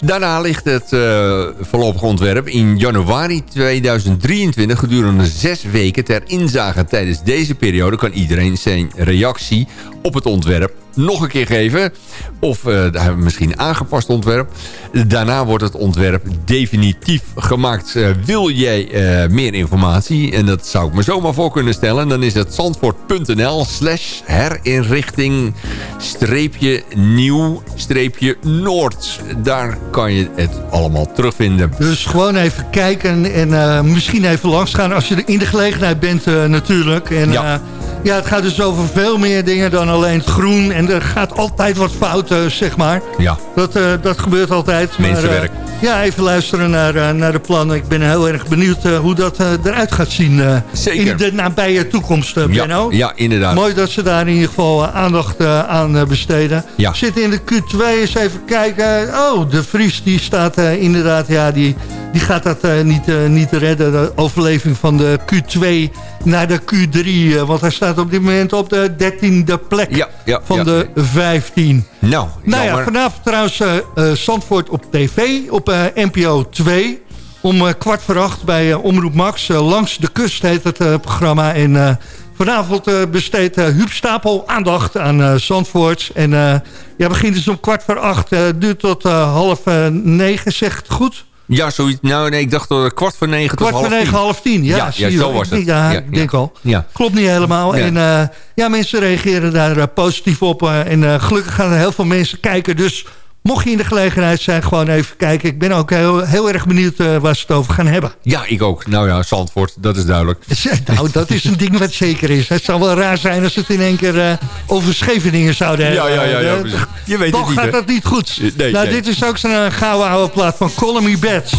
Daarna ligt het eh, voorlopig ontwerp in januari 2023... gedurende zes weken ter inzage. Tijdens deze periode kan iedereen zijn reactie op het ontwerp nog een keer geven. Of daar hebben we misschien aangepast ontwerp. Daarna wordt het ontwerp definitief gemaakt. Eh, wil jij eh, meer informatie, en dat zou ik me zomaar voor kunnen stellen... dan is het zandvoort.nl slash herinrichting streepje nieuw streepje noord. Daar kan je het allemaal terugvinden. Dus gewoon even kijken en misschien even langs gaan als je er in de gelegenheid bent natuurlijk. En, Ja. Ja. het gaat dus over veel meer dingen dan alleen het groen. En er gaat altijd wat fout, eh, zeg maar. Ja. Dat, eh, dat gebeurt altijd. maar, Mensenwerk. eh, ja, even luisteren naar, naar de plannen. Ik ben heel erg benieuwd hoe dat eruit gaat zien Zeker. in de nabije toekomst, eh, Ja, Benno. ja, inderdaad. Mooi dat ze daar in ieder geval aandacht aan besteden. Ja. Zitten in de Q2, eens even kijken. Oh, de Vries die staat inderdaad, ja, die, die gaat dat niet, niet redden. De overleving van de Q2 naar de Q3. eh, want hij staat op dit moment op de 13e plek Ja, ja, van ja. de 15. Nou, Nou ja, vanavond trouwens eh, Zandvoort op tv, op eh, NPO 2. Om kwart voor acht bij Omroep Max. Langs de kust heet het programma. En vanavond besteedt Huub Stapel aandacht aan Zandvoort. En ja, begint dus om kwart voor acht. duurt tot half negen, zegt het goed? Ja, zoiets. Nou, nee, ik dacht uh, kwart voor negen Kwart tot voor half negen, tien. half tien. Ja, zo wel. was Ik het. denk- Ja, Ja, ik denk ja. al. Ja. Klopt niet helemaal. En eh, ja, mensen reageren daar eh, positief op. eh, en eh, gelukkig gaan er heel veel mensen kijken. Dus mocht je in de gelegenheid zijn, gewoon even kijken. Ik ben ook heel, heel erg benieuwd eh, waar ze het over gaan hebben. Ja, ik ook. Nou ja, Zandvoort, dat is duidelijk. Nou, dat is een ding wat zeker is. Het zou wel raar zijn als het in één keer eh, over Scheveningen zouden hebben. ja, ja, ja, Eh. Je weet Dan het niet, gaat hè? dat niet goed. Nee, nou, nee. dit is ook zo'n gouden oude plaat van Me Bats.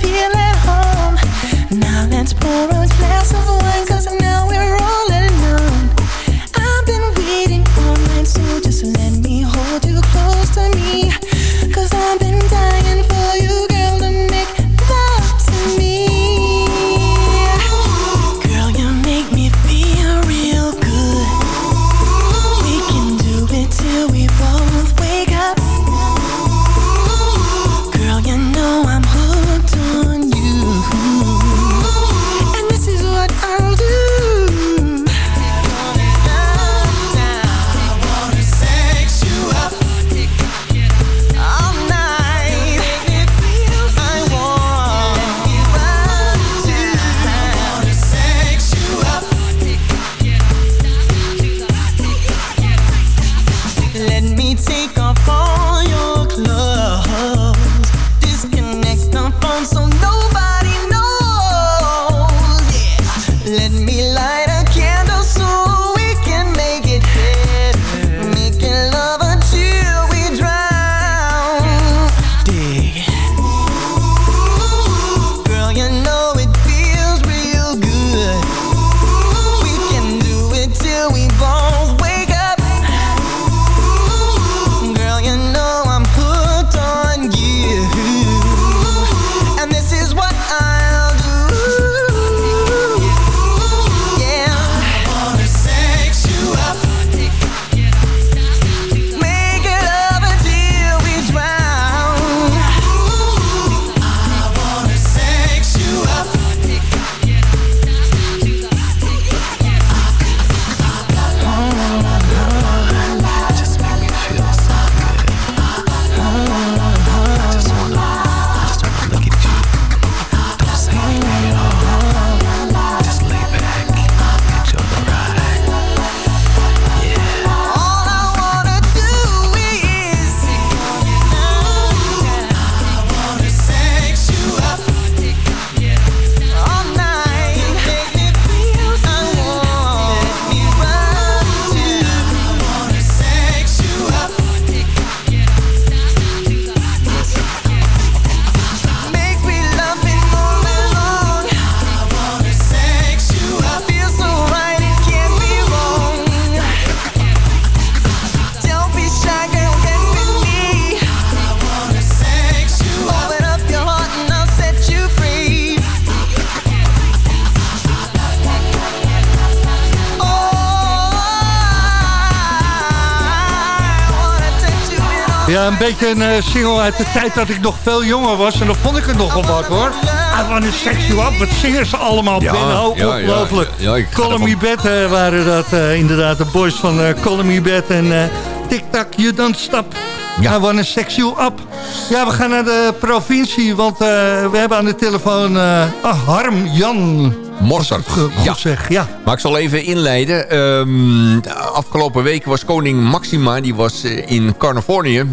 Feel Ja, een beetje een eh, single uit de tijd dat ik nog veel jonger was. En dan vond ik het nogal wat hoor. I wanna sex you up. Wat zingen ze allemaal, Ja, Benno? ja, ja, Ongelooflijk. ja, ja, Call Me Bad eh, waren dat eh, inderdaad. De boys van eh Call Me Bad en eh Tic Tac, You Don't Stop. I wanna sex you up. Ja, we gaan naar de provincie, want eh, we hebben aan de telefoon eh ah, Harm Jan. Morsert. Ja. Zeg, ja. Maar ik zal even inleiden. Ehm, afgelopen week was koning Maxima, die was eh, in Californië.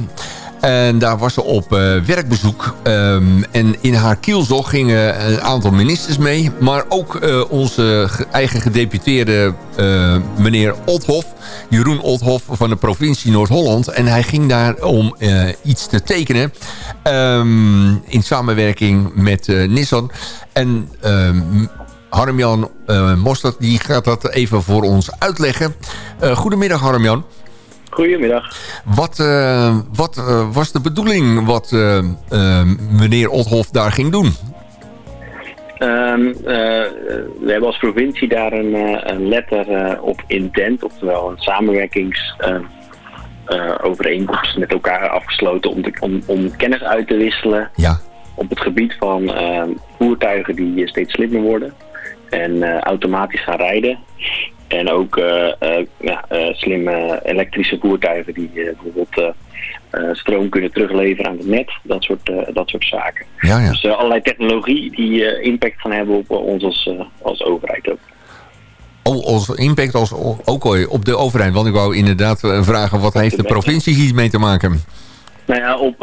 En daar was ze op eh, werkbezoek. Ehm, en in haar kielzog gingen een aantal ministers mee. Maar ook eh, onze ge- eigen gedeputeerde meneer Othoff. Jeroen Othoff van de provincie Noord-Holland. En hij ging daar om iets te tekenen. ehm, in samenwerking met Nissan. En Harmjan eh Mostert die gaat dat even voor ons uitleggen. Eh, goedemiddag Harmjan. Goedemiddag. Wat, eh, wat was de bedoeling wat meneer Othoff daar ging doen? We hebben als provincie daar een, een letter op intent, oftewel een samenwerkingsovereenkomst met elkaar afgesloten om, te- om, om kennis uit te wisselen Ja. op het gebied van voertuigen die steeds slimmer worden en eh, automatisch gaan rijden. En ook eh, eh, ja, slimme elektrische voertuigen die bijvoorbeeld stroom kunnen terugleveren aan het net. Dat soort, dat soort zaken. Ja, ja. Dus allerlei technologie die impact gaan hebben op ons als, als overheid ook. Oh, als impact als, ook op de overheid. Want ik wou inderdaad vragen, wat heeft de provincie hiermee te maken? Nou ja, op,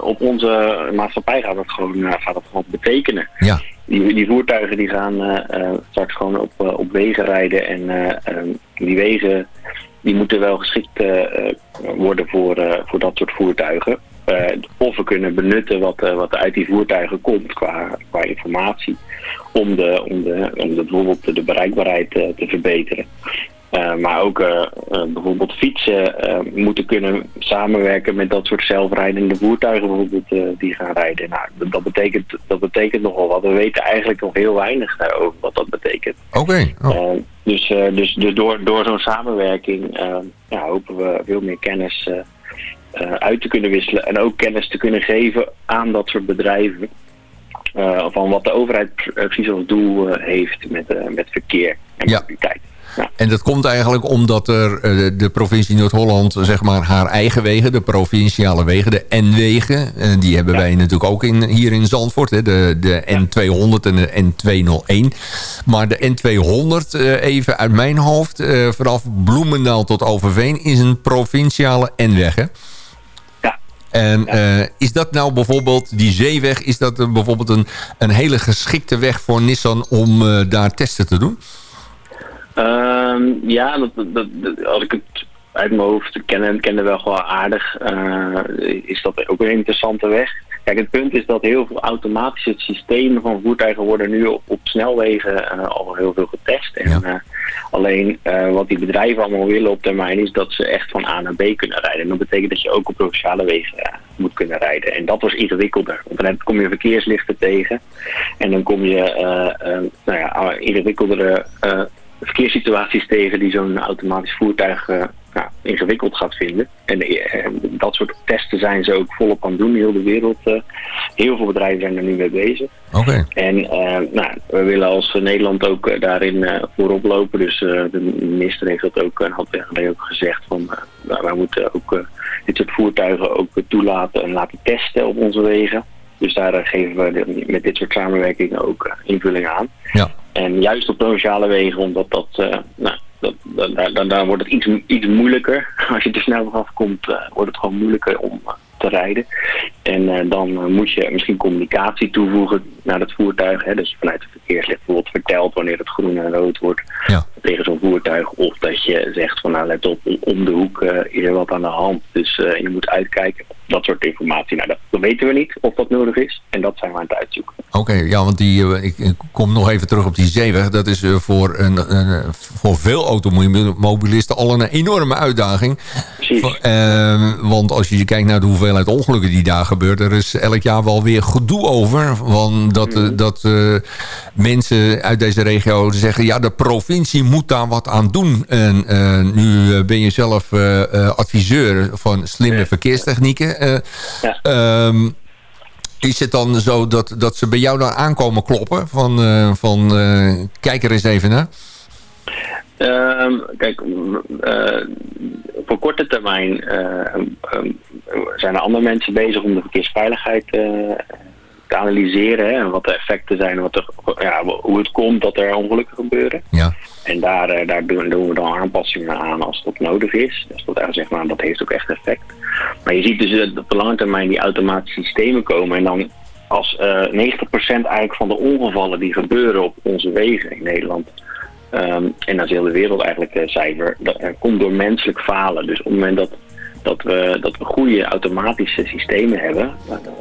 op, onze maatschappij gaat het gewoon, gaat het gewoon betekenen. Ja. Die, die voertuigen die gaan eh, eh, straks gewoon op, eh, op wegen rijden en eh, ehm, die wegen die moeten wel geschikt worden voor, voor dat soort voertuigen. Of we kunnen benutten wat, wat uit die voertuigen komt qua, qua informatie om, de, om, de, om de, bijvoorbeeld de bereikbaarheid te verbeteren. Eh, maar ook eh, eh, bijvoorbeeld fietsen moeten kunnen samenwerken met dat soort zelfrijdende voertuigen bijvoorbeeld die gaan rijden. Nou, dat- betekent, dat betekent nogal wat. We weten eigenlijk nog heel weinig daarover wat dat betekent. Oké. Oh. Dus dus, dus door, door zo'n samenwerking ja, hopen we veel meer kennis uit te kunnen wisselen. En ook kennis te kunnen geven aan dat soort bedrijven. van wat de overheid pre- precies als doel heeft met, met verkeer en Ja. En dat komt eigenlijk omdat er eh, de provincie Noord-Holland, zeg maar, haar eigen wegen, de provinciale wegen, de N-wegen, eh, die hebben wij natuurlijk ook in, hier in Zandvoort, hè, de, de N200 en de N201. Maar de N200, eh, even uit mijn hoofd, vanaf Bloemendaal tot Overveen, is een provinciale N-weg, hè? Ja. En eh, is dat nou bijvoorbeeld, die zeeweg, is dat bijvoorbeeld een, een hele geschikte weg voor Nissan om daar testen te doen? Ehm, ja, dat, dat, dat- als ik het uit mijn hoofd ken, kende wel gewoon aardig, eh, is dat ook een interessante weg. Kijk, het punt is dat heel veel automatische systemen van voertuigen worden nu op, op snelwegen eh, al heel veel getest. En eh, alleen wat die bedrijven allemaal willen op termijn is dat ze echt van A naar B kunnen rijden. En dat betekent dat je ook op provinciale wegen moet kunnen rijden. En dat was ingewikkelder. Want dan kom je verkeerslichten tegen en dan kom je nou ja, ingewikkeldere verkeerssituaties tegen die zo'n automatisch voertuig eh, nou, ingewikkeld gaat vinden. En, eh, dat soort testen zijn ze ook volop aan het doen, heel de wereld. eh. heel veel bedrijven zijn er nu mee bezig. Oké. En nou, we willen als Nederland ook daarin voorop lopen. Dus de minister heeft dat ook een jaar geleden ook gezegd. Van, nou, wij moeten ook dit soort voertuigen ook toelaten en laten testen op onze wegen. Dus daar geven we met dit soort samenwerkingen ook invulling aan. Ja. En juist op provinciale wegen, omdat dat, eh, nou, dat, dat- daar, wordt het iets, iets moeilijker. Als je te snel vanaf komt, eh, wordt het gewoon moeilijker om eh, te rijden. En dan moet je misschien communicatie toevoegen naar het voertuig. Hè? Dus vanuit het verkeerslicht bijvoorbeeld vertelt wanneer het groen en rood wordt tegen zo'n voertuig. Of dat je zegt van nou let op, om de hoek eh, is er wat aan de hand. Dus eh, je moet uitkijken. Dat soort informatie. Nou, dat, weten we niet of dat nodig is. En dat zijn we aan het uitzoeken. Oké, ja, want die, eh, ik, kom nog even terug op die zeeweg. Dat is voor, een, een, voor veel automobilisten al een enorme uitdaging. Voor, eh, want als je kijkt naar de hoeveelheid ongelukken die daar gebeuren... gebeurt. Er is elk jaar wel weer gedoe over. Want dat, eh, dat mensen uit deze regio zeggen... ja, de provincie moet daar wat aan doen. En eh, nu eh, ben je zelf eh, adviseur van slimme verkeerstechnieken. Eh, ehm, is het dan zo dat, dat ze bij jou dan aankomen kloppen? Van, van kijk er eens even naar. Ehm, kijk, voor korte termijn eh, ehm, zijn er andere mensen bezig om de verkeersveiligheid te analyseren. Hè, en wat de effecten zijn, wat er, ja, hoe het komt dat er ongelukken gebeuren. Ja. En daar, eh, daar doen, doen we dan aanpassingen aan als dat nodig is. Dus dat, zeg maar, dat heeft ook echt effect. Maar je ziet dus dat op de lange termijn die automatische systemen komen. En dan als eh 90% eigenlijk van de ongevallen die gebeuren op onze wegen in Nederland... ehm, en dat is heel de wereld eigenlijk eh, cijfer, dat eh, komt door menselijk falen. Dus op het moment dat, dat, we, dat we goede automatische systemen hebben,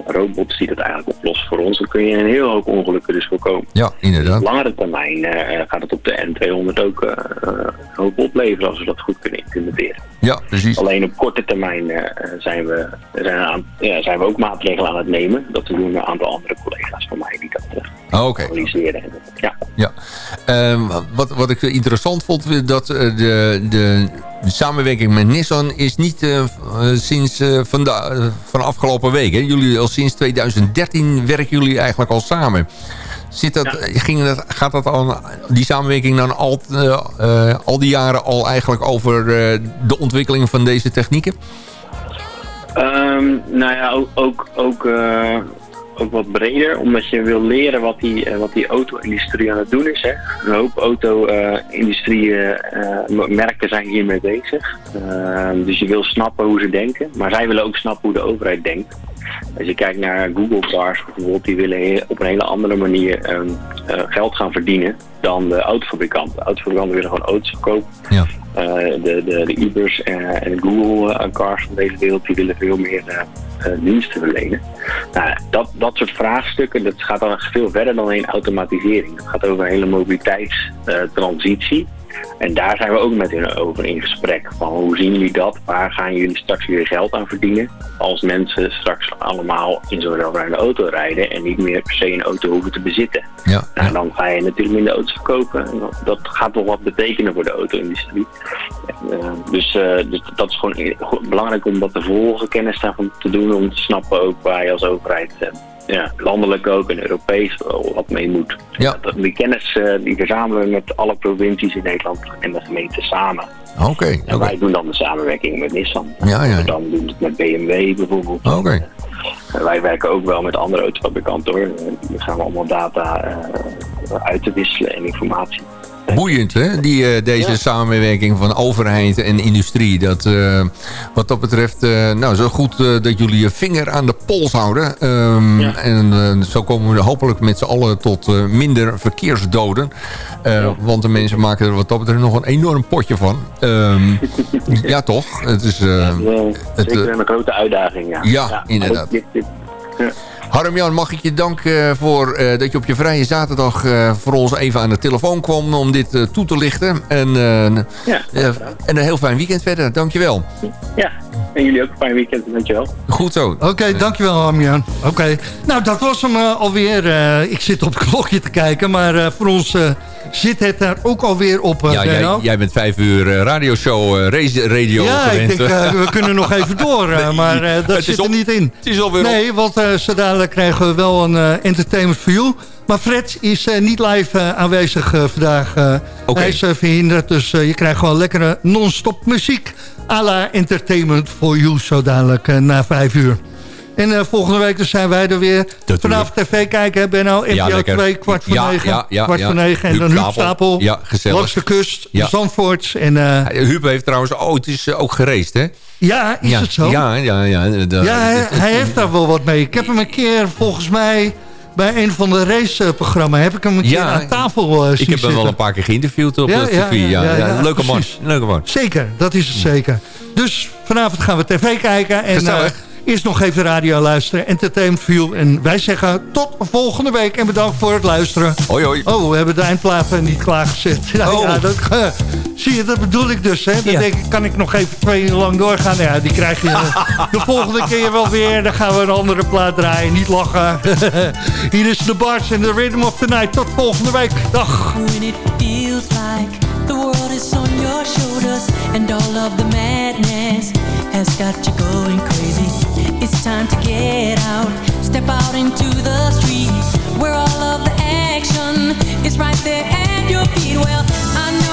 robots die dat eigenlijk oplossen voor ons, dan kun je een heel hoop ongelukken dus voorkomen. Ja, inderdaad. Op langere termijn eh, gaat het op de N200 ook een hoop opleveren als we dat goed kunnen implementeren. Ja, precies. Alleen op korte termijn eh, zijn, we, zijn, aan- ja, zijn we ook maatregelen aan het nemen. Dat doen een aantal andere collega's van mij die dat eh, Ah, Oké. analyseren. Ja. Ja. Ehm, wat, wat ik interessant vond, dat de, de, de samenwerking met Nissan is niet eh, eh, sinds eh, van de afgelopen week. Hè? Jullie al sinds 2013 werken jullie eigenlijk al samen. Zit dat, ging dat, gaat dat al, die samenwerking dan al, al die jaren al eigenlijk over de ontwikkeling van deze technieken? Ehm, nou ja, ook, ook, ook, ook wat breder, omdat je wil leren wat die, eh, wat die auto-industrie aan het doen is. Hè. Een hoop auto-industrie-merken zijn hiermee bezig. Ehm, dus je wil snappen hoe ze denken, maar zij willen ook snappen hoe de overheid denkt. Als je kijkt naar Google Cars bijvoorbeeld, die willen op een hele andere manier ehm, eh, geld gaan verdienen dan de autofabrikanten. De autofabrikanten willen gewoon auto's verkopen. Ja. Eh, de, de, de Ubers en, en de Google eh, Cars van deze wereld, die willen veel meer eh, eh, diensten verlenen. Nou, dat, dat soort vraagstukken, dat gaat dan veel verder dan alleen automatisering. Dat gaat over een hele mobiliteitstransitie. En daar zijn we ook met hen over in gesprek. Van hoe zien jullie dat? Waar gaan jullie straks weer geld aan verdienen? Als mensen straks allemaal in zo'n zelfrijdende auto rijden en niet meer per se een auto hoeven te bezitten. Ja. Nou, dan ga je natuurlijk minder auto's verkopen. En dat, gaat wel wat betekenen voor de auto-industrie. Eh, dus, eh, dus dat is gewoon belangrijk om dat te volgen, kennis daarvan te doen. Om te snappen ook waar je als overheid, eh, ja, landelijk ook en Europees, wat mee moet. Ja. Die kennis eh, die verzamelen we met alle provincies in Nederland en de gemeenten samen. Oké. En wij doen dan de samenwerking met Nissan. Ja, ja. Dan doen we het met BMW bijvoorbeeld. Oké. En wij werken ook wel met andere autofabrikanten hoor. Dan gaan we allemaal data eh, uit te wisselen en informatie. Boeiend, hè? Die, eh, deze samenwerking van overheid en industrie. Dat, eh, wat dat betreft, eh, nou, zo goed dat jullie je vinger aan de pols houden. Ehm, En zo komen we hopelijk met z'n allen tot minder verkeersdoden. Want de mensen maken er wat dat betreft nog een enorm potje van. Ehm, ja, toch? Het is... het, Zeker een grote uitdaging, ja. Ja, inderdaad. dit- dit-. Harm-Jan, mag ik je danken voor eh, dat je op je vrije zaterdag eh, voor ons even aan de telefoon kwam om dit eh, toe te lichten. En, eh, eh, en een heel fijn weekend verder. Dankjewel. Ja, en jullie ook een fijn weekend, dankjewel. Goed zo. Oké, dankjewel Armian. Oké, nou dat was hem eh, alweer. Eh, ik zit op het klokje te kijken, maar eh, voor ons eh, zit het er ook alweer op, eh, Ja, jij, bent vijf uur eh, radioshow, eh, race radio Ja, gewend. ik denk, eh, we kunnen nog even door, eh, maar eh, dat Het is zit op- er niet in. Het is alweer op. Nee, want eh krijgen we wel een eh, entertainment for you. Maar Fred is eh, niet live eh, aanwezig vandaag. eh. Hij is verhinderd, dus je krijgt gewoon lekkere non-stop muziek... à la entertainment for you, zo dadelijk na vijf uur. En volgende week dus zijn wij er weer. Vanavond tv kijken, hè, Benno. Ja, NPO lekker. 2, kwart voor Ja, negen. ja, ja, kwart ja. voor negen. En Huub dan Huub Stapel. Ja, gezellig. Langs de kust, Ja. Zandvoort. En, eh, Huub heeft trouwens, oh, het is ook gereisd, hè? Ja, is ja, het zo? Ja, ja, ja. dat- Ja, hij, hij heeft daar wel wat mee. Ik heb hem een keer, volgens mij, bij een van de raceprogramma's... heb ik hem een keer aan tafel uh, Ik heb hem wel een paar keer geïnterviewd op circuit. Ja, ja, leuke man. Leuke man. Zeker, dat is het zeker. Dus vanavond gaan we tv kijken. En Gezellig. Eerst nog even radio luisteren. Entertainment View. En wij zeggen tot volgende week. En bedankt voor het luisteren. Hoi, hoi. Oh, we hebben de eindplaten niet klaargezet. Oh. ja, dat, Zie je, dat bedoel ik dus. Hè? Dan denk ik, kan ik nog even twee uur lang doorgaan? Ja, die krijg je de volgende keer wel weer. Dan gaan we een andere plaat draaien. Niet lachen. Hier is de Bars en the Rhythm of the Night. Tot volgende week. Dag. When it feels like the world is on your shoulders and all of the madness has got you going crazy. It's time to get out, step out into the street where all of the action is right there at your feet. Well, I know